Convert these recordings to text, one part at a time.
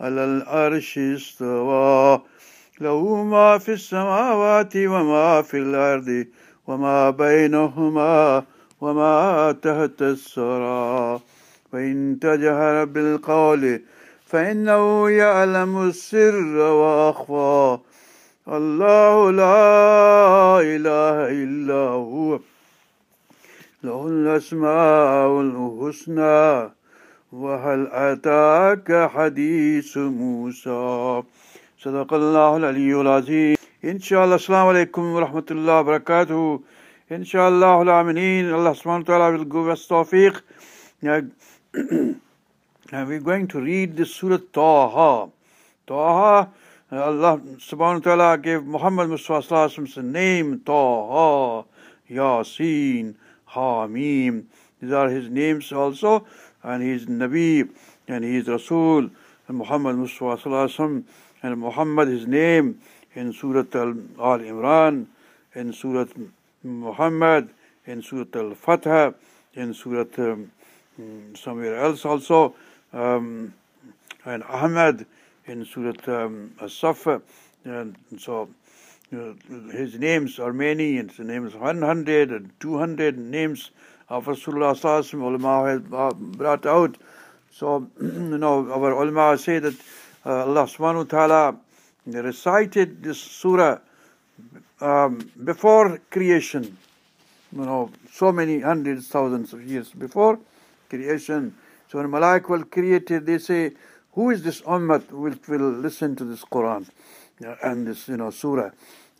على العرش استوى. له ما في السماوات وما في الأرض وما بينهما وما تحت الثرى. وإن تجهر بالقول فإنه يعلم السر وأخفى. الله لا إله إلا هو. له الأسماء الحسنى. وهل أتاك حديث موسى صدق الله العلي العظيم إن شاء الله السلام عليكم ورحمة الله وبركاته إن شاء الله العاملين الله سبحانه وتعالى will give us now, we're going to read the Surah Taha Taha Allah subhanahu wa ta'ala gave Muhammad Mustafa the name Taha Yasin Hamim these are his names also and he is Nabi and he is Rasul and Muhammad Mustafa and Muhammad his name in Surah Al Imran in Surah Muhammad in Surah Al-Fatah in Surah um, somewhere else also um, and Ahmad in Surah um, As-Saf and so uh, his names are many and his names 100 and 200 names of Rasulullah Sallallahu ulama has uh, brought out. So, you know, our ulama say that uh, Allah subhanahu wa ta'ala recited this surah um, before creation, you know, so many hundreds, thousands of years before creation. So when Malaik were created, they say, who is this ummah will will listen to this Quran and this, you know, surah?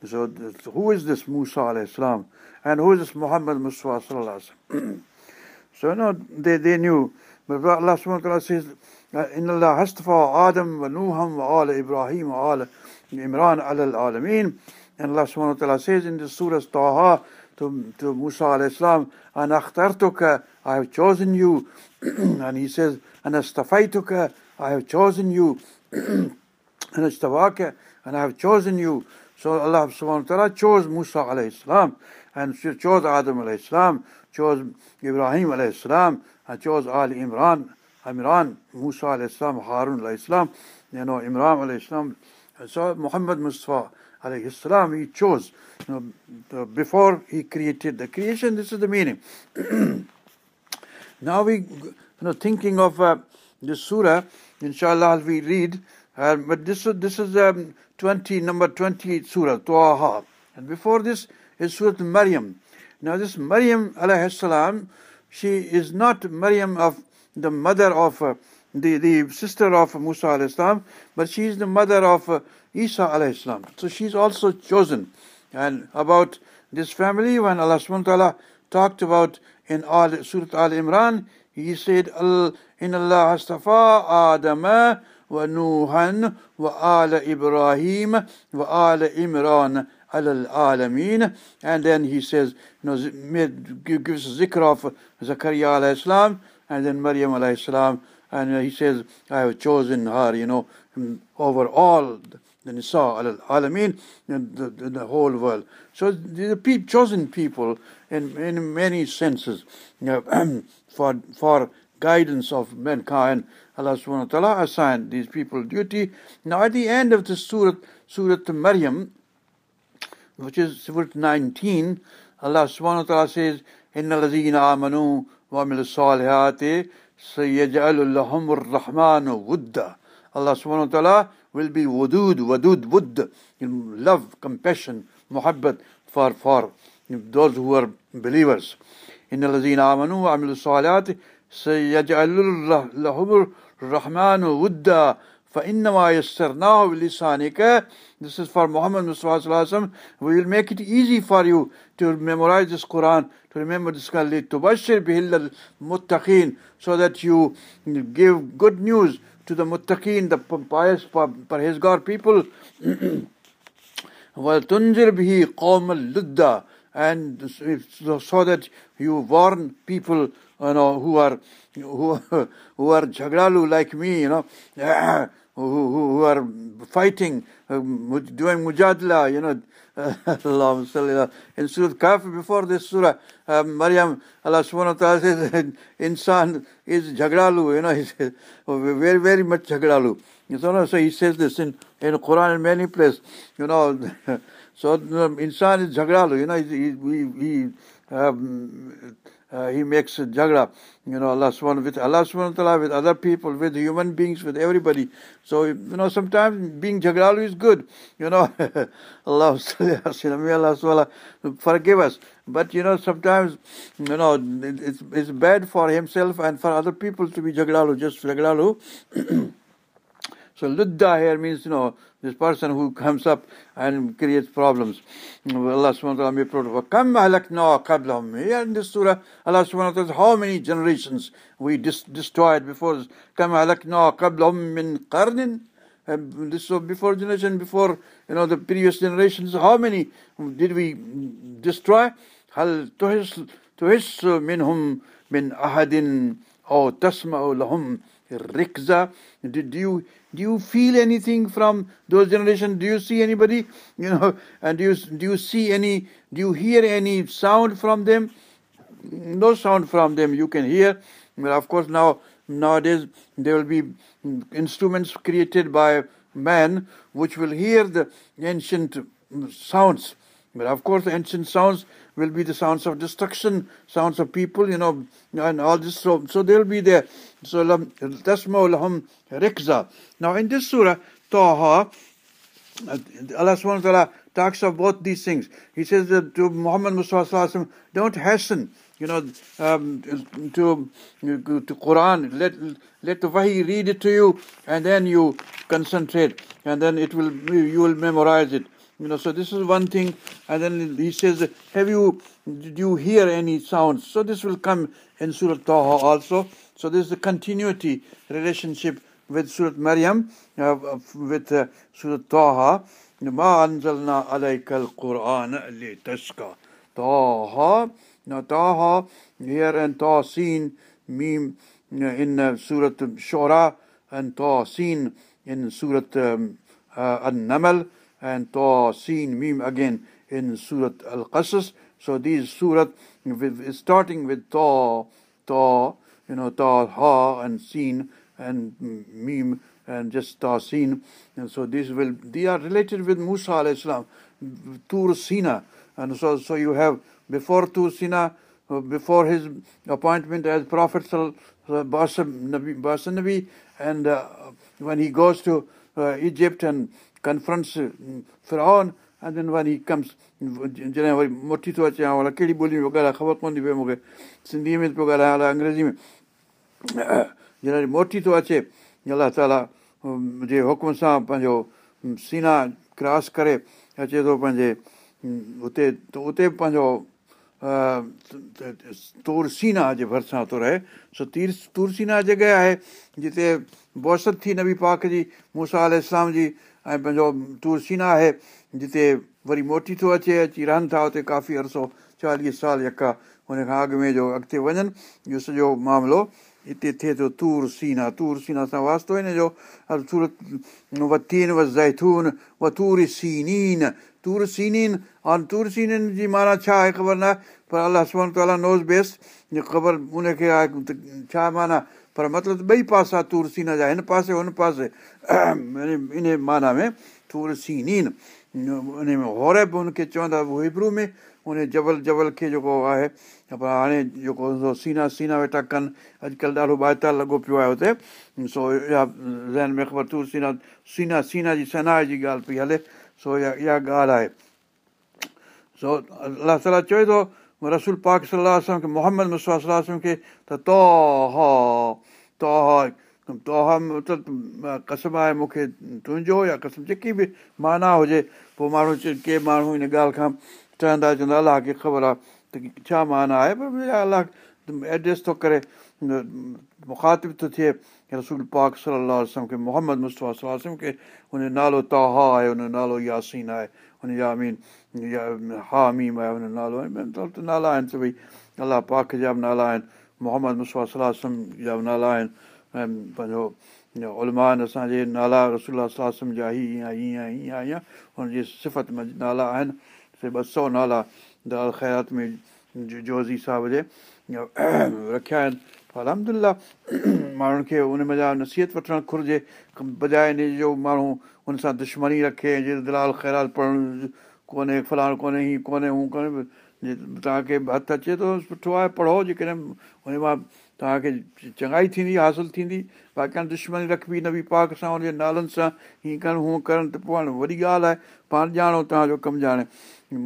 So who is this Musa alayhi salam? And who is this Muhammad Mustafa sallallahu So you know, they, they knew. But Allah subhanahu wa ta'ala says, إن الله اصطفى آدم ونوحا وآل إبراهيم وآل Imran على العالمين and Allah subhanahu wa ta'ala says in the Surah Taha to, to Musa alayhi salam أنا اخترتك I have chosen you and he says أنا اصطفيتك I have chosen you أنا اصطفاك and I have chosen you so Allah subhanahu wa ta'ala chose Musa alayhi salam and chose Adam alayhi salam, chose Ibrahim alayhi salam, and chose Ali Imran, Imran, Musa alayhi salam, Harun alayhi salam, you know, Imran alayhi salam. So Muhammad Mustafa alayhi salam, he chose. You know, before he created the creation, this is the meaning. now we, you know, thinking of uh, this surah, inshallah we read, but this, this is um, 20, number 20 surah, Taha. And before this is Surah Maryam. Now this Maryam alayhi salam, she is not Maryam of the mother of uh, the, the sister of Musa alayhi salam, but she is the mother of uh, Isa alayhi salam. So she is also chosen. And about this family, when Allah subhanahu wa ta'ala talked about in Al, Surah Al Imran, he said, In Allah astafa Adama wa ala Ibrahim ala Imran al alameen. And then he says, you know, gives a zikr of Zakaria alayhi salam, and then Maryam alayhi salam, and uh, he says, I have chosen her, you know, mm, over all the Nisa al alameen, the whole world. So the pe- chosen people in, in many senses you know, for, for guidance of mankind. Allah subhanahu wa ta'ala assigned these people duty. Now at the end of the Surah, Surah Maryam, which is Surah 19, Allah subhanahu wa ta'ala says, إِنَّ الَّذِينَ آمَنُوا وَعَمِلُوا الصَّالِحَاتِ سَيَجْعَلُ لَهُمُ الرَّحْمَنُ وُدًّا Allah subhanahu wa ta'ala will be wudud, wadud, wudd, love, compassion, muhabbat for, for those who are believers. إِنَّ الَّذِينَ آمَنُوا وَعَمِلُوا الصَّالِحَاتِ سَيَجْعَلُ لَهُمُ الرَّحْمَنُ وُدًّا فَإِنَّمَا يَسَّرْنَاهُ بِلِسَانِكَ This is for Muhammad Mustafa We will make it easy for you to memorize this Quran, to remember this Quran, تُبَشِّرْ بِهِ الْمُتَّقِينَ So that you give good news to the muttaqeen, the pious, parhezgar people. وَتُنْزِرْ بِهِ قَوْمَ الْلُدَّةِ And so that you warn people, you know, who are, who, who are jhagralu like me, you know, who, who, who are fighting, uh, doing mujadla, you know, Allah in Surah Kaf before this Surah, uh, Maryam, Allah subhanahu wa ta'ala says, insan is jhagralu, you know, very, very much jhagralu. So, so he says this in, in Quran in many places, you know, so insan is jhagralu, you know, he, he, he um, uh, he makes a you know, Allah subhanahu with Allah subhanahu wa ta'ala, with other people, with human beings, with everybody. So, you know, sometimes being jagdalu is good, you know. Allah Allah forgive us. But, you know, sometimes, you know, it's, it's bad for himself and for other people to be jagdalu, just jagdalu. So ludda here means, you know, this person who comes up and creates problems. Allah subhanahu wa ta'ala may protect. Kam ahlakna qablahum. Here in this surah, Allah subhanahu wa ta'ala says, how many generations we dis- destroyed before this. Kam ahlakna qablahum min qarnin. This so before generation, before you know the previous generations, how many did we destroy? هل تحس تحس منهم من أحد أو تسمع لهم rikza. Did you do you feel anything from those generations? Do you see anybody? You know, and do you do you see any? Do you hear any sound from them? No sound from them. You can hear. Well, of course, now nowadays there will be instruments created by man which will hear the ancient sounds. But of course, ancient sounds will be the sounds of destruction, sounds of people, you know, and all this. So, so they'll be there. So, tasma lahum rikza. Now, in this surah, Taha, Allah subhanahu wa ta'ala talks of both these things. He says that to Muhammad Mustafa, don't hasten, you know, um, to, to Quran. Let, let the Wahi read it to you, and then you concentrate, and then it will, you will memorize it. You know, so this is one thing. And then he says, have you, did you hear any sounds? So this will come in Surah Taha also. So this is a continuity relationship with Surah Maryam, uh, with uh, Surah Taha. ما أنزلنا عليك القرآن لتشقى Taha. Now Taha here and Tasin meme in uh, Surah Shura and Tasin in Surah um, uh, An-Namal and Ta, Seen, Mim again in Surat Al-Qasas. So these surat, starting with Ta, Ta, you know, Ta, Ha, and Seen, and Mim, and just Ta, Seen. And so these will, they are related with Musa alayhi salam, Tur Sina. And so, so you have before Tur Sina, uh, before his appointment as Prophet Basa Nabi, and uh, when he goes to uh, Egypt and Firaun, and then when he comes, جڏهن وري موٽي ٿو اچي ڪهڙي ٻولي ۾ پيو ڳالهائي خبر پوندي پئي مون کي سنڌيءَ ۾ پيو ڳالهايان الائي انگريزي ۾ جڏهن موٽي ٿو اچي الله تالا جي حڪم سان پنهنجو سينا ڪراس ڪري اچي ٿو پنهنجي اتي ته اتي پنهنجو تور سينا جي ڀرسان ٿو رهي سو تير تور سينا جڳهه آهي جتي بوست ٿي نبي پاڪ جي موسيٰ آل اسلام جي ۽ پنهنجو تور سينا آهي جتي وري موٽي ٿو اچي اچي رهن ٿا اتي ڪافي عرصو چاليهه سال يڪا هن کان اڳ ۾ جو اڳتي وڃن اهو سڄو معاملو هتي ٿئي ٿو تور سينا. تور سينا سان واستو هن جو سورت وتين و زيٿون و تور سينين. تور سينين اور تور سينين جي معنيٰ ڇا آهي خبر نه آهي پر الله تالا نوز بيس خبر ان کي آهي ڇا معنيٰ پر مطلب ٻئي پاسا تور سينا جا هن پاسي هن پاسي ان معنيٰ ۾ تور سينين ان ۾ هوري به هن کي چوندا هبرو ۾ ان جبل جبل کي جيڪو آهي پر هاڻي جيڪو سينا سينا ويٺا ڪن اڄڪلهه ڏاڍو ٻائيتال لڳو پيو آهي هتي سو اها ذهن ۾ خبر تور سينا سينا سينا جي سنائي جي ڳالهه پئي هلي سو اها اها ڳالهه آهي سو الله تالا چوي ٿو رسول پاڪ صلاح کي محمد مسوا کي ته تو ها تو توهان مطلب قسم آهي مون کي تنهنجو يا قسم جيڪي به معنيٰ هجي پوءِ ماڻهو ڪي ماڻهو هن ڳالهه کان چوندا چوندا الله کي خبر آهي ته ڇا معنيٰ آهي پر الله ايڊريس ٿو ڪري مکاتب ٿو ٿئي رسول پاڪ صلاح کي محمد صلاح کي هن جو نالو توهان آهي هن جو نالو ياسين آهي هن جا مين ها ميم آهي هن جو نالو آهي نالا آهن ته ڀئي الله پاڪ جا به نالا آهن محمد مصطفيٰ صلاح جا به نالا آهن ۽ پنهنجو المان اسان جي نالا رسول صلاح جا هيئن هيئن هيئن هيئن هن جي صفت ۾ نالا آهن سي ٻه سؤ نالا دال خيرات ۾ جوزي صاحب جي رکيا آهن الهمدلا ماڻهن کي ان جا نصيحت وٺڻ گهرجي بجاءِ ان جو ماڻهو هن سان دشمني رکي دلال خيرات پڙهڻ ڪونهي فلاڻو ڪونهي هيئن ڪونهي هو ڪونهي توهان کي هٿ اچي ٿو سٺو آهي پڙهو جيڪڏهن هن مان توهان کي چڱائي ٿيندي حاصل ٿيندي باقي هاڻي دشمني رکبي نه به پاڪ سان هن جي نالن سان هيئن ڪن هونئن ڪرن ته پوءِ هاڻي وڏي ڳالهه آهي پاڻ ڄاڻو توهان جو ڪم ڄاڻي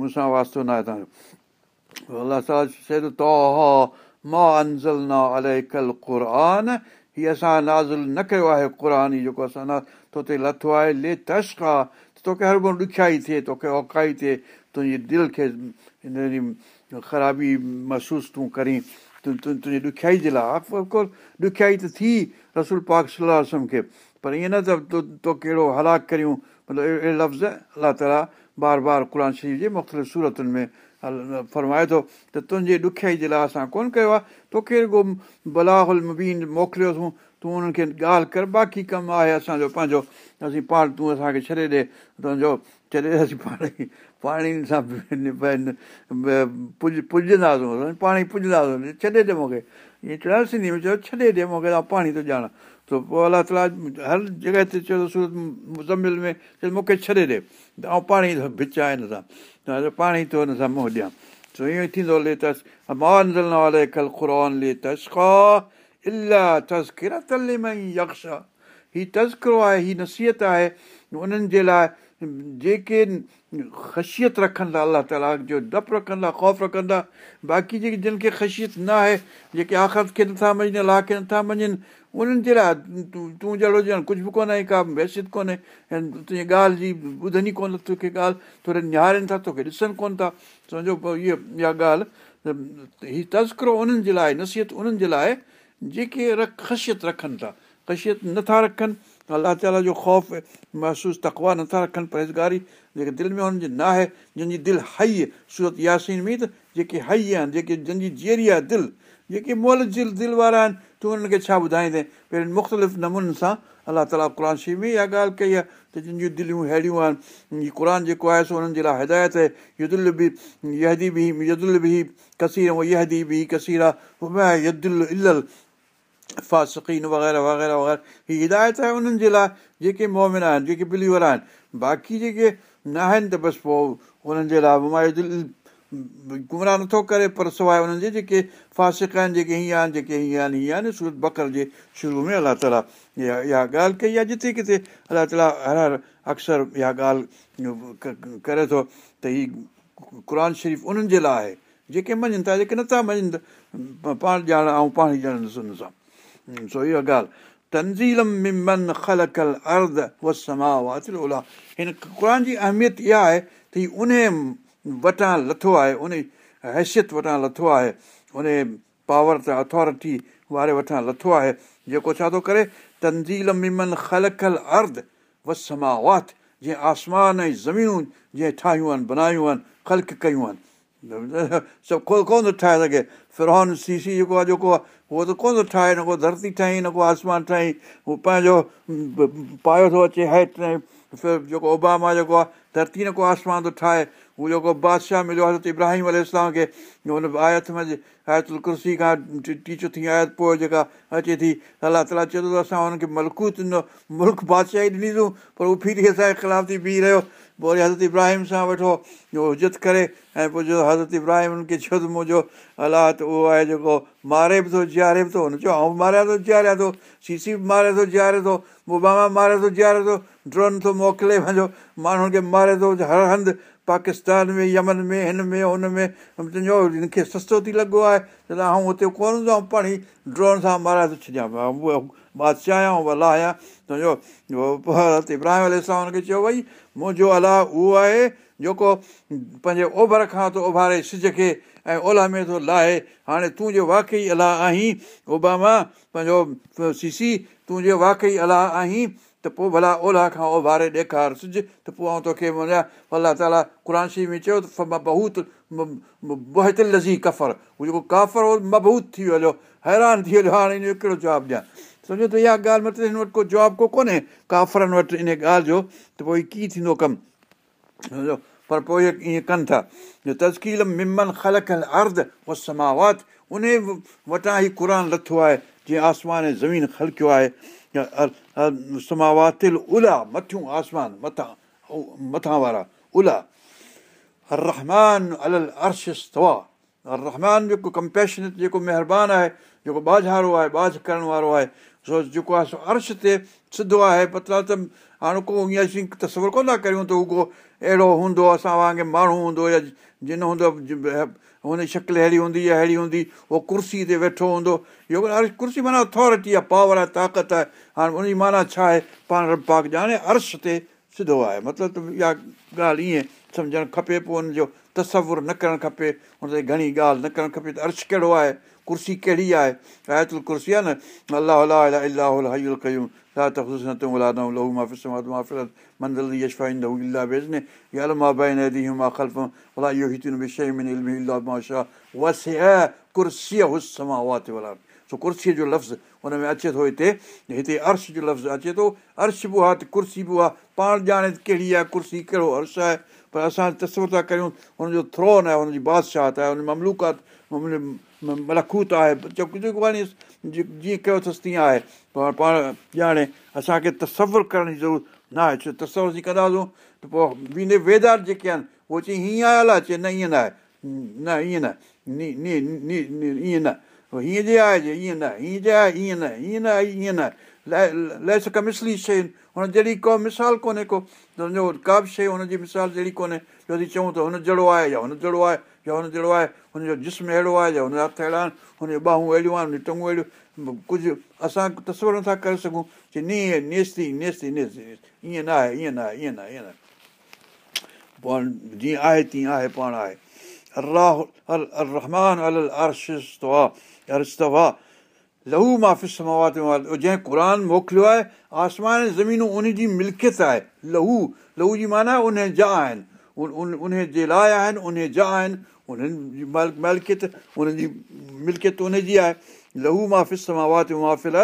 مون سان واستو نه آهي توهان جو الله سان چئي ته مان انزل نه الائي ڪل قر هيءَ اسان نازل نه ڪيو آهي قر ئي جيڪو اسان تو تي لٿو آهي لي تشڪ آهي توکي هر ڪو ڏکيائي ٿئي توکي اوڪائي ٿئي تنهنجي دل کي هن خرابي محسوس تون ڪرين تنهنجي ڏکيائي جي لاءِ ڏکيائي ته ٿي رسول پاڪ صلاح کي پر ائين نه ته تو تو ڪهڙو هلاڪ ڪريون مطلب اهڙي لفظ الله تالا بار بار قر شريف جي مختلف صورتن ۾ فرمائي ٿو ته تنهنجي ڏکيائي جي لاءِ اسان ڪونه ڪيو آهي. توکي رڳو بلاهل مبين موڪليوسين تون انهن کي ڳالهه ڪر باقي ڪم آهي اسان جو پنهنجو. اسين پاڻ تون اسان کي ڇڏي ڏي. تنهنجو ڇڏي اسين پاڻ ئي پاڻي سان پڄنداسين پاڻي پڄنداسين. ڇڏي ڏي مون کي. ائين چيو سنڌي ۾ چيو ڇڏي ڏي مون کي پاڻي ٿو ڄاڻان ته پوءِ الله تالا هر جڳهه تي چيو سورت مزمل ۾ چيو مون کي ڇڏي ڏي. ته آئون پاڻي ڀچا هن سان ته پاڻي ٿو هن سان منهن ڏيان. ته ائين ئي ٿيندو لي ٿس لي ڪل خر لي تسڪا الاهه تسڪرا تلي ۾ يڪش هيءُ تسڪرو آهي هيءَ نصيحت آهي انهن جي لاءِ جيڪي خشيت رکن ٿا تالا جو ڊپ رکن ٿا خوف رکن ٿا باقي جيڪي جن کي خشيت نه آهي جيڪي آخرت کي نٿا مڃن الله کي نٿا مڃن انهن جي لاءِ تون جهڙو ڄڻ ڪجهه به ڪونهي ڪا حيثيت ڪونهي ۽ تنهنجي ڳالهه جي ٻڌن ئي ڪونه توکي ڳالهه ٿوري نهارن ٿا توکي ڏسن ڪونه ٿا. سمجهو اها اها ڳالهه هيءُ تسڪرو انهن جي لاءِ نصيحت انهن جي لاءِ جيڪي رک خشيت رکن ٿا. خشيت نٿا رکن الله تالا جو خوف محسوس تڪوا نٿا رکن پرهيزگاري جيڪي دل ۾ هنن جي نه آهي جنهن جي دل هئي سورت ياسين ۾ ته جيڪي هئي آهن جيڪي جنهن جي جيري آهي دل جيڪي مول دل وارا آهن تون هنن کي ڇا ٻڌائيندي پهرين مختلف نمونن سان الله تالا قر شي ۾ اها ڳالهه ڪئي آهي ته جنهنجيون دليون اهڙيون آهن قر جيڪو آهي سو هنن جي لاءِ هدايت آهي يدل به يهدي به يدل به ڪسير به ڪسير آهي فاسقين وغيره وغيره وغيره هيءَ هدايت آهي انهن جي لاءِ جيڪي مومن آهن جيڪي بليور آهن باقي جيڪي نه آهن ته بس پوءِ انهن جي لاءِ دل گمراهه نٿو ڪري پر سواءِ انهن جي جيڪي فاسڪ آهن جيڪي هيئن آهن جيڪي هيئن آهن هيئن آهن سورت بڪر جي شروع ۾ الله تالا اها اها ڳالهه ڪئي آهي جتي ڪٿي الله تالا هر هر اڪثر اها ڳالهه ڪري ٿو ته هيءَ قر شريف انهن جي لاءِ آهي جيڪي مڃن ٿا جيڪي نٿا مڃن ته پاڻ ڄاڻ ۽ پاڻ ئي ڄاڻندس هن سان سو اها ڳالهه ارد اولا هن قر جي اهميت اها آهي ته ان وٽان لٿو آهي ان حيثيت وٽان لٿو آهي ان پاور ته اٿارٽي واري وٺان لٿو آهي جيڪو ڇا ٿو ڪري تنزيل ممن خلڪل ارد وسماوات جيئن آسمان ۽ زمينون جيئن ٺاهيون آهن بنايون آهن خلق ڪيون آهن سڀ ڪونه ڪونه ٿو ٺاهي سگهي فرون سي سي جيڪو آهي جيڪو آهي اهو ته ڪونه ٿو ٺاهي نه ڪو ڌرتي ٺاهي نه ڪو آسمان ٺاهي. اهو پنهنجو پايو ٿو اچي هيٺ جيڪو اوباما جيڪو آهي ڌرتي نه ڪو آسمان ٿو ٺاهي اهو جيڪو بادشاهه مليو حضرت ابراهيم ال کي هن آيت ۾ آيتل ڪرسي کان ٽي چوٿي آيت پوءِ جيڪا اچي ٿي الله تالا چئي ٿو اسان هن کي ملڪوت ڏنو ملڪ بادشاهي ڏنيسون پر اهو ڦري اسان جي خلاف ٿي بيهه رهيو. پوءِ وري حضرت ابراهيم سان وٺو عزت ڪري ۽ پوءِ جو حضرت ابراهيم هن کي ڇو ته منهنجو الله ته اهو آهي جيڪو ماري به ٿو جيئاري به ٿو هن چيو ۽ ماريا ٿو جيئاريا ٿو سيسي به ماري ٿو جيئاري ٿو اوباما ماري ٿو جيئاري ٿو ڊرون ٿو موڪلي پنهنجو ماڻهن کي ماري ٿو هر هنڌ پاڪستان ۾ يمن ۾ هن ۾ هن ۾. تنهنجو هن کي سستو ٿي لڳو آهي. ته آئون هتي ڪونه هوندو آهيان پاڻي ڊرون سان مارائي ٿو ڇڏيان بادشاهه آهيان الله آهيان. تنهنجو ابراهيم ال هن کي چيو ڀئي منهنجو الله اهو آهي جيڪو پنهنجي اوڀر کان ٿو اڀاري سج کي ۽ اولهه ۾ ٿو لاهي. هاڻي تون جو واقعي الله آهين اوباما پنهنجو سيسي تون جي واقعي الله آهين ته پوءِ ڀلا اولا کان اوڀاري ڏيکار سج ته پوءِ آئون توکي وڃان. الله تالا قر شي ۾ چيو ته بهت لزي ڪفر. هو جيڪو ڪافر هو مبهوت ٿي ويو حيران ٿي ويو هاڻي هن ڪهڙو جواب ڏيان؟ سمجهو ته اها ڳالهه مطلب هن وٽ ڪو جواب ڪو ڪونهي ڪافرن وٽ ان ڳالهه جو ته پوءِ ڪيئن ٿيندو ڪم؟ سمجهو پر پوءِ اهي ائين ڪن ٿا؟ تزڪيل ممن خلق ارڌ اهو سماوات ان وٽان ئي قر لٿو آهي جيئن آسمان ۽ زمين خلڪيو آهي سماواتل الا مٿيون آسمان مٿان مٿان وارا الا رحمان ال عرش توا رحمان جيڪو ڪمپيشنيٽ جيڪو مهرباني آهي جيڪو ٻاجهارو آهي ٻاجهه ڪرڻ وارو آهي سو جيڪو آهي سو عرش تي سڌو آهي مطلب ته هاڻي ڪو ائين اسين تصور ڪونه ٿا ڪريون ته اهو اهڙو هوندو اسان وانگر ماڻهو هوندو يا جن هوندو هن جي شڪل اهڙي هوندي يا اهڙي هوندي اهو ڪرسي تي ويٺو هوندو اهو ڪرسي معنيٰ اٿارٽي آهي پاور آهي طاقت آهي هاڻي ان جي معنيٰ ڇا آهي پاڻ رب پاڪ ڄاڻي عرش تي سڌو آهي مطلب ته اها ڳالهه ائين سمجهڻ کپي پوءِ هن جو تصور نه ڪرڻ کپي هن تي گهڻي ڳالهه نه ڪرڻ کپي ته عرش ڪهڙو آهي ڪرسي ڪهڙي آهي آيتل ڪرسي آهي نه الله الله الله هيول ڪيون سو ڪرسيءَ جو لفظ هن ۾ اچي ٿو هتي هتي عرش جو لفظ اچي ٿو عرش به آهي ته ڪرسي به آهي پاڻ ڄاڻي ڪهڙي آهي ڪرسي ڪهڙو عرش آهي پر اسان تصور ٿا ڪريون هن جو ٿرون آهي هن جي بادشاهت آهي هن مملوڪات ملکوت آهي جيڪو هاڻي جيئن ڪيو اٿس تيئن آهي پر پاڻ ڄاڻي اسان کي تصور ڪرڻ جي ضرورت نه آهي ڇو تصور اسين ڪنداسين ته پوءِ ٻي ويدار جيڪي آهن اهي چئي هيئن آهي الائي چئي نه ائين نه آهي نه ائين نه ائين نه هيئن جي آهي جي ائين نه هيئن جي آهي ائين نه هيئن نه ائين نه ليس ڪا مسلي شيءِ هن جهڙي ڪو مثال ڪونهي ڪو سمجهو ڪا به شيءِ هن جي مثال جهڙي ڪونهي جو اسين چئون ته هن جهڙو آهي يا هن جهڙو آهي يا هن جهڙو آهي هن جو جسم اهڙو آهي يا هن جا هٿ اهڙا آهن هنجون ٻانهون اهڙيون آهن ٽنگون اهڙيون ڪجهه اسان تصور نٿا ڪري سگهون ڪه ني نيستي نيستي نيستي ائين نه آهي ائين نه آهي ائين نه ائين نه پاڻ جيئن آهي تيئن آهي پاڻ آهي لهو مافس جنهن قر موڪليو آهي آسمان زمينون ان جي ملڪيت آهي لهو لهو جي معنيٰ ان جا آهن ان ان جي لاءِ آهن ان جا آهن انهن جي مالڪيت انهن جي ملڪيت ان جي آهي لهو مافس ماوات مافل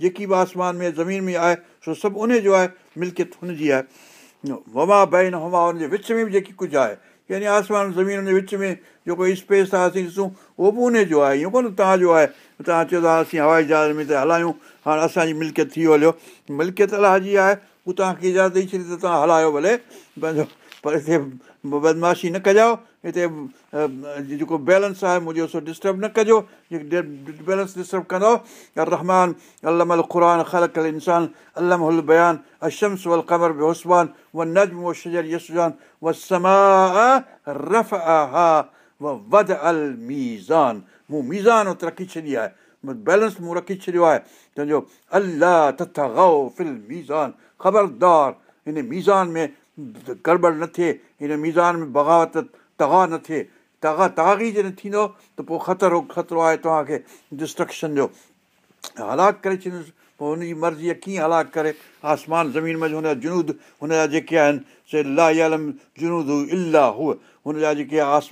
جيڪي به آسمان ۾ زمين ۾ آهي سو سڀ ان جو آهي ملڪيت هن جي آهي وما بين هما هن جي وچ ۾ به جيڪي ڪجهه آهي يعني آسمان زمين جي وچ ۾ جيڪو اسپيس آهي اسين ڏسون اهو به ان جو آهي ائين ڪونه توهان جو آهي توهان چيو ٿا اسين هوائي جهاز ۾ ته هلايون هاڻي اسان جي ملڪيت ٿي هليو ملڪيت الله جي آهي هو توهان کي اجازت ڏيئي ڇڏي ته توهان هلايو ڀلي. پنهنجو پر هتي بدمعاشي نه ڪجائو. هتي جيڪو بيلنس آهي منهنجو سو ڊسٽرب نه ڪجو. بيلنس ڊسٽرب ڪندو. رحمان الم ال قر خلق ال انسان الم ال بيان اشمس ول قمر بيهسبان و نظم و شجر يسان و سما رف ها و وڌ ال ميزان. مون ميزان اتي رکي ڇڏي آهي. بيلنس مون رکي ڇڏيو آهي. هن ميزان ۾ گڙٻڙ نه ٿئي. هن ميزان ۾ بغاوت تگا نه ٿئي. تگا تاغي جڏهن ٿيندو ته پوءِ خطرو خطرو آهي توهان کي ڊسٽرڪشن جو. هلاڪ ڪري ڇڏيندس پوءِ هن جي مرضي ڪيئن هلاڪ ڪري؟ آسمان زمين ۾ هن جا جنود هن جا جيڪي آهن سي لالم جنود الاهه هوءَ. هن جا جيڪي آس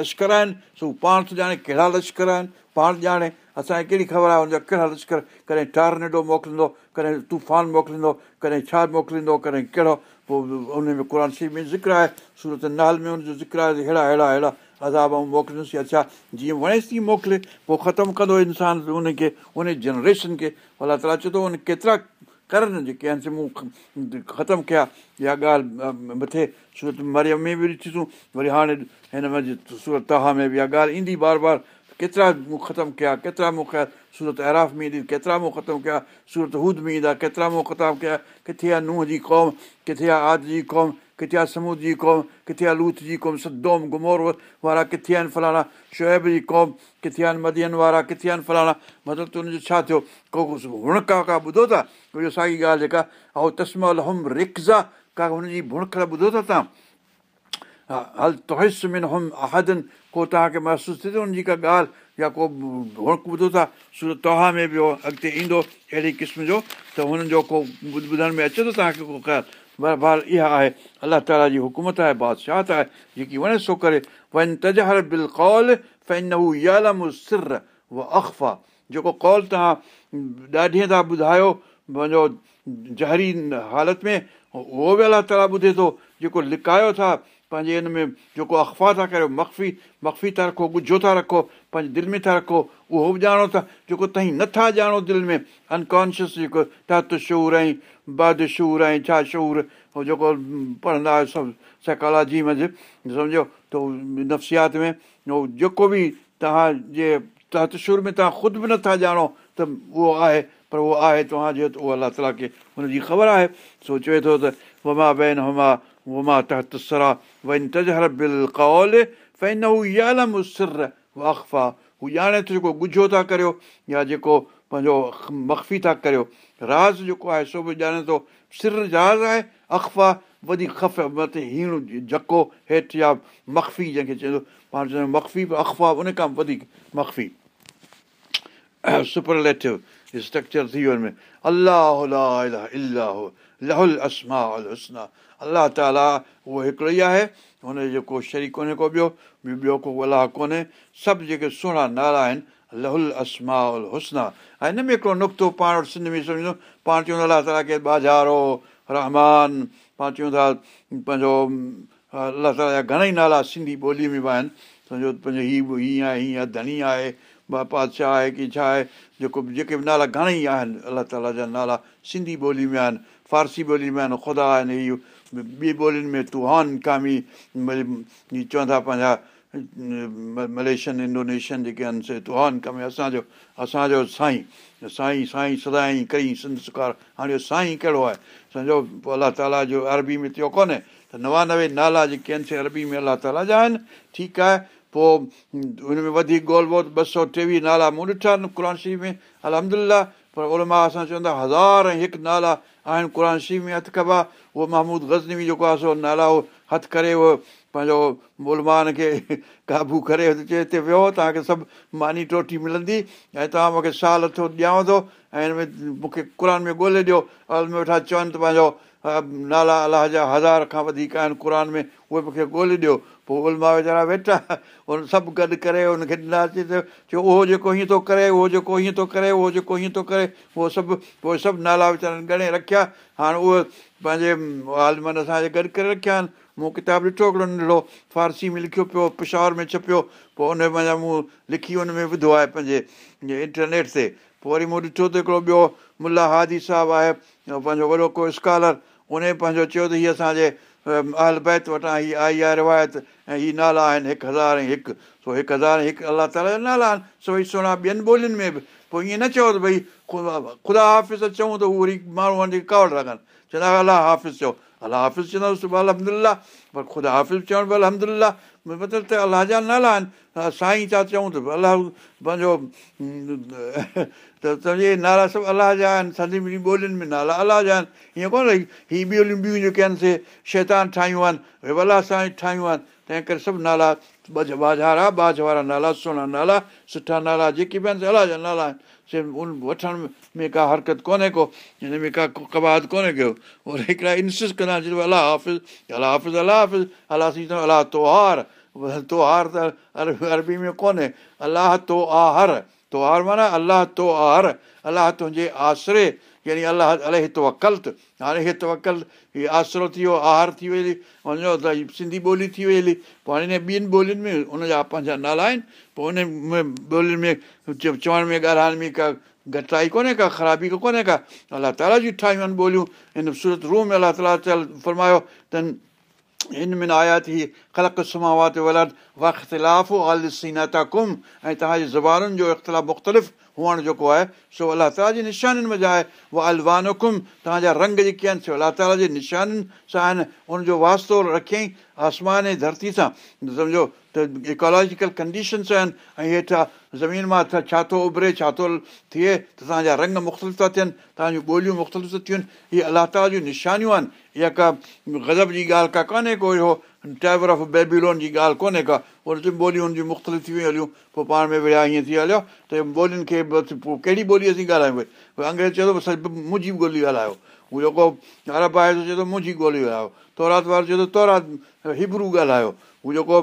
لشڪر آهن سو پاڻ ٿو ڄاڻي ڪهڙا لشڪر آهن. پاڻ ڄاڻي اسان کي ڪهڙي خبر آهي هن جا ڪهڙا لشڪر؟ ڪڏهن ٽارنيڊو موڪليندو ڪڏهن طوفان موڪليندو ڪڏهن ڇا موڪليندو ڪڏهن ڪهڙو پوءِ ان ۾ قر شريف ۾ ذڪر آهي سورت نال ۾ هن جو ذڪر آهي اهڙا اهڙا اهڙا عذاب ۽ موڪليندس اڇا جيئن وڻيس ٿي موڪلي پوءِ ختم ڪندو انسان ان کي ان جنريشن کي. الله تالا چئي ٿو ان ڪيترا ڪرن جيڪي آهن سي مون ختم ڪيا. اها ڳالهه مٿي سورت مريم ۾ به ڏٺيسون وري هاڻي هن ۾ سورت توهان ۾ به اها ڳالهه ايندي بار بار ڪيترا مون ختم ڪيا ڪيترا مون ڪيا سورت ايراف ۾ ايندي ڪيترا مون ختم ڪيا سورت هود ۾ ايندا ڪيترا مون ختم ڪيا ڪٿي آهي ننهن جي قوم ڪٿي آهي آد جي قوم ڪٿي آهي سمود جي قوم ڪٿي آهي لوٿ جي قوم سدوم گمور وارا ڪٿي آهن فلاڻا شئيب جي قوم ڪٿي آهن مدين وارا ڪٿي آهن فلاڻا مطلب ته هن جو ڇا ٿيو ڪو هڻڪا ڪا ٻڌو ٿا اهو ساڳي ڳالهه جيڪا ۽ تسمل هم رڪزا ڪا هن جي ڀڻڪ ٻڌو ٿا توهان هل تهس من هم عهدن ڪو توهان کي محسوس ٿئي ٿو ان جي ڪا ڳالهه يا ڪو هڻڪ ٻڌو ٿا سورت توهان ۾ ٻيو اڳتي ايندو اهڙي قسم جو ته هنن جو ڪو ٻڌڻ ۾ اچي ٿو توهان کي ڪو خيال بهر اها آهي الله تالا جي حڪومت آهي بادشاهه آهي جيڪي وڻي سو ڪري وڃ تجهر بل ڪول فين سر اهو اخفا جيڪو ڪول توهان ڏاڍيءَ ٿا ٻڌايو پنهنجو زهري حالت ۾ اهو به الله تالا ٻڌي ٿو جيڪو لڪايو ٿا پنهنجي هن ۾ جيڪو اخفا ٿا ڪريو مخفي مخفي ٿا رکو ڳجهو ٿا رکو پنهنجي دل ۾ ٿا رکو اهو به ڄاڻو ٿا جيڪو توهين نٿا ڄاڻو دل ۾ انڪانشيس جيڪو تحت شور ۽ بعد شور ۽ ڇا شور اهو جيڪو پڙهندا آهيو سڀ سائيڪالاجي منجهه سمجهو ته نفسيات ۾ اهو جيڪو به توهان جي تحت شور ۾ توهان خود به نٿا ڄاڻو ته اهو آهي پر اهو آهي توهان جي اهو الله تالا کي هن جي خبر آهي سو چوي ٿو ته وما بين هما ڄاڻي ٿو جيڪو ڳجهو ٿا ڪريو يا جيڪو پنهنجو مخفي ٿا ڪريو راز جيڪو آهي سو به ڄاڻي ٿو سر راز آهي اخفا وڌيڪ کف مٿي هيڻ جڪو هيٺ يا مخفي جنهن کي چوندو پاڻ چوندو مخفي به اخفا ان کان وڌيڪ مخفي سپرليٽو اسٽرڪچر ٿي ويو هن ۾ الله لهل اسما حسنا. الله تالا اهو هڪڙو ئي آهي هن جو جيڪو شريڪ ڪونهي ڪو ٻيو ٻيو ڪو الله ڪونهي. سڀ جيڪي سهڻا نالا آهن لهل اسما ال حسنا. ۽ هن ۾ هڪڙو نقطو پاڻ وٽ سنڌ ۾ سمجهو پاڻ الله تالا کي ٻاجهارو رحمان پاڻ چيون ٿا پنهنجو الله تالا جا گهڻيئي نالا سنڌي ٻوليءَ ۾ به آهن. سمجهو پنهنجو به هيئن آهي هيئن ڌني آهي بادشاهه آهي ڪه ڇا آهي جيڪو جيڪي به نالا گهڻيئي آهن الله تالا جا نالا سنڌي ٻولي ۾ آهن فارسي ٻولي ۾ آهن خدا آهن اهو ٻي ٻولين ۾ توهان ڪامي چوندا پنهنجا مليشين انڊونيشين جيڪي آهن سي توهان ڪامي اسان جو اسان جو سائين سائين سائين سدائين سنڌ سڪار هاڻي اهو سائين ڪهڙو آهي سمجهو پوءِ الله تالا جو عربي ۾ ٿيو ڪونهي ته نوانوي نالا جيڪي آهن سي عربي ۾ الله تالا جا آهن ٺيڪ آهي پوءِ هن ۾ وڌيڪ ڳولهه ٻول ٻه سؤ ٽيويهه نالا مون ڏٺا آهن قر شريف ۾ الهمدلا پر علماء اسان چوندا هزار ۽ هڪ نالا آهن قر شريف ۾ هٿ ڪبا اهو مهمود گزني جيڪو آهي سو نالا هٿ ڪري اهو پنهنجو ملمان کي قابو ڪري چئي هتي ويو توهان کي سڀ ماني ٽوٽي ملندي ۽ توهان مون کي سال ٿو ڏيانو ٿو ۽ هن ۾ مون کي قر ۾ ڳولهي ڏيو ال ۾ ويٺا چون ته پنهنجو نالا الله جا هزار کان وڌيڪ آهن. قر ۾ اهي مون کي ڳولهي ڏيو. پوءِ علماء ويچارا ويٺا هن سڀ گڏ ڪري هن کي ڏناسين ته چيو اهو جيڪو هيئن ٿو ڪري اهو جيڪو هيئن ٿو ڪري اهو جيڪو هيئن ٿو ڪري. اهو سڀ اهي سڀ نالا ويچارن ڳڻي رکيا. هاڻي اهي پنهنجي عالمن اسان جي گڏ ڪري رکيا آهن. مون ڪتاب ڏٺو هڪڙو ننڍڙو فارسي ۾ لکيو پيو پشاور ۾ ڇپيو. پوءِ ان مان لکي هن ۾ وڌو آهي پنهنجي انٽرنيٽ تي. پوءِ وري مون ڏٺو ته هڪڙو ٻيو ملا هادي صاحب آهي پنهنجو وڏو ڪو سڪالر ان پنهنجو چيو ته هيءَ اسان جي اهل بيت وٽان هيءَ آئي آهي روايت ۽ هيءَ نالا آهن هڪ هزار ۽ هڪ سو هڪ هزار ۽ هڪ الله تالا جا نالا آهن. سو ڀئي سهڻا ٻين ٻولين ۾ به پوءِ ائين نه ته ڀئي خدا حافظ چئون ته هو وري ماڻهو وڃي ڪاوڙ لڳن چوندا الله حافظ چئو. الله حافظ چوندس الهمدلا پر خدا حافظ چوڻ به الهمدلا مطلب ته الله جا نالا آهن. سائين ٿا چئون ته الله پنهنجو ته سمجهي نالا سڀ الله جا آهن. سڄي ٻولين ۾ نالا الله جا آهن. هيئن ڪونه هيءَ ٻيون ٻيون جيڪي آهن سي شيطان ٺاهيون آهن الله سائين ٺاهيون آهن. تنهن ڪري سڀ نالا بازارا باج وارا نالا سهڻا نالا سٺا نالا جيڪي به آهن الله جا نالا آهن. سي ان وٺڻ ۾ ڪا حرڪت ڪونهي ڪو هن ۾ ڪا ڪباد ڪونهي ڪيو اور هڪڙا انسس ڪندا آهن الله حافظ الله حافظ الله حافظ الله سي الله تيوهار ته عربي ۾ ڪونهي الله تو آهر تيوهار معنيٰ الله تو آهر الله تنهنجي آسري يعني الله الله هتو وڪلت هاڻي هتي وڪل هيءَ آسرو ٿي ويو آهار ٿي وئي وڃو ته سنڌي ٻولي ٿي وئي هلي پوءِ هاڻي هن ٻين ٻولين ۾ هن جا پنهنجا نالا آهن پوءِ ان ٻولين ۾ چوڻ ۾ ڳالهائڻ ۾ ڪا گهٽتائي ڪونهي ڪا خرابي ڪونهي ڪا الله تالا جي ٺاهيون آهن ٻوليون هن سورت روم ۾ الله تالا چل فرمايو ته هن ۾ آيا ٿي خلق سماوات ولد وختلاف سيناتا ڪم ۽ توهان جي زبانن جو اختلاف مختلف هئڻ جيڪو آهي سو الله تالا جي نشانين ۾ آهي اها الوانڪم توهان جا رنگ جيڪي آهن سو الله تالا جي نشانين سان آهن ان جو واستو رکيئين آسمان ۽ ڌرتي سان. سمجهو ته اڪولاجڪل ڪنڊيشنس آهن ۽ هيٺان زمين مان ڇا ٿو اڀري ڇا ٿو ٿئي ته توهان جا رنگ مختلف ٿا ٿين توهان جون ٻوليون مختلف ٿيون آهن اهي الله تالا جون نشانيون آهن. اها ڪا غضب جي ڳالهه ڪا ڪونهي ڪو اهو ٽائور آف بيبيلون جي ڳالهه ڪونهي ڪا ان تي ٻوليون هن جي مختلف ٿي ويون هليون پوءِ پاڻ ۾ ويا ائين ٿي هليو ته ٻولين کي پوءِ ڪهڙي ٻولي اسين ڳالهايون ڀئي انگريز چئي ٿو منهنجي ٻولي ڳالهايو هو جيڪو ارب آهي چئي ٿو منهنجي ٻولي ڳالهايو تورات وارو چئي ٿو تورات هبرو ڳالهايو هو جيڪو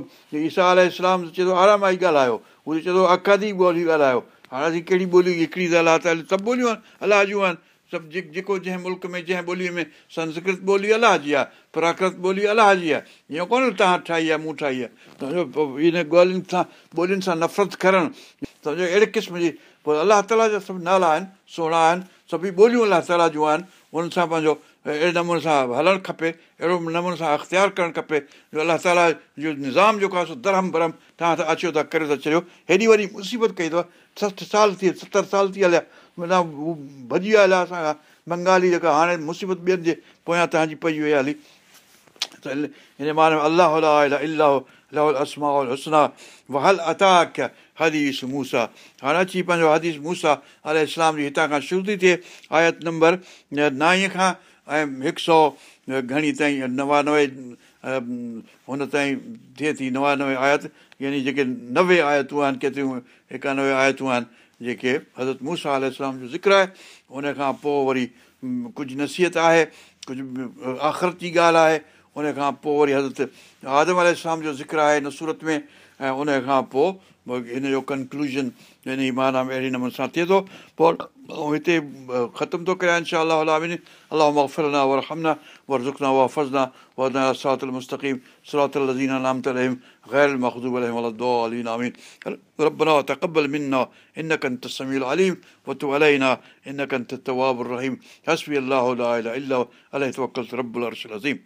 ايسا ال اسلام چئي ٿو آرامائي ڳالهايو هو چئي ٿو اکادي ٻولي ڳالهايو هاڻي اسين ڪهڙي ٻولي هڪڙي ته الله ته سڀ ٻوليون آهن الله جون آهن سڀ جي جيڪو جنهن ملڪ ۾ جنهن ٻوليءَ ۾ سنسڪرت ٻولي الله جي آهي پراڪرت ٻولي الله جي آهي ائين ڪونهي توهان ٺاهي آهي مون ٺاهي آهي. ان ڳولهين سان ٻولين سان نفرت ڪرڻ سمجهو اهڙي قسم جي پوءِ الله تالا جا سڀ نالا آهن سهڻا آهن سڀئي ٻوليون الله تالا جون آهن انهن سان پنهنجو اهڙي نموني سان هلڻ کپي اهڙو نموني سان اختيار ڪرڻ کپي جو الله تالا جو نظام جيڪو آهي سو ڌرم ڀرم توهان ته اچو ٿا ڪري ٿا ڇڏيو. هيڏي وري مصيبت ڪئي اٿو سٺ سال ٿي ستر سال ٿي هليا معنيٰ هو ڀڄي ويا هليا اسان کان بنگالي جيڪا هاڻي مصيبت ٻين جي پويان توهان جي پئي وئي هلي ته هن معنيٰ الله حسنا وهل عطا ڪيا حديث موسيٰ هاڻي اچي پنهنجو حديث موسيٰ ال اسلام جي هتان کان شروع ٿي ٿئي آيت نمبر نائين کان ۽ هڪ سؤ گهڻي تائين نوانوي هن تائين ٿئي ٿي نوانوي آيت يعني جيڪي نوي آيتون آهن ڪيتريون ايڪانوي آيتون آهن جيڪي حضرت موسيٰ اسلام جو ذڪر آهي ان کان پوءِ وري ڪجهه نصيحت آهي ڪجهه آخرت جي ڳالهه آهي ان کان پوءِ وري حضرت آدم ال جو ذڪر آهي هن سورت ۾۽ ان کان پوءِ हिन जो कंक्लूजन इन जी माना अहिड़े नमूने सां थिए थो पोइ ऐं हिते ख़तमु थो कयां इनशा अलाह मफ़रना वरहमना वरज़ुकना वफ़ज़ना वरना सरात المستقيم صراط الذين أنعمت عليهم غير المغضوب عليهم ولا الضالين آمين ربنا تقبل منا إنك أنت السميع العليم وتب علينا إنك أنت التواب الرحيم حسبي الله لا إله إلا هو عليه توكلت رب العرش العظيم